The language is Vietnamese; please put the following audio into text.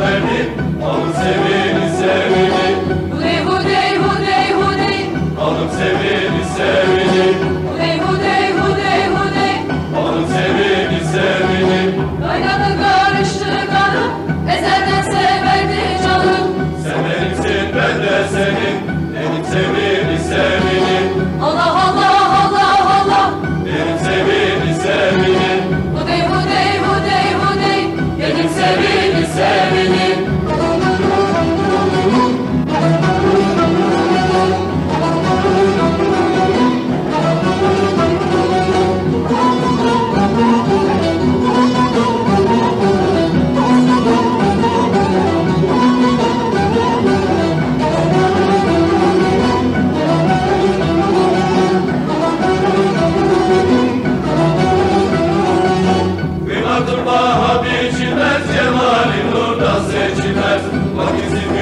verdim, onu sevdim. Like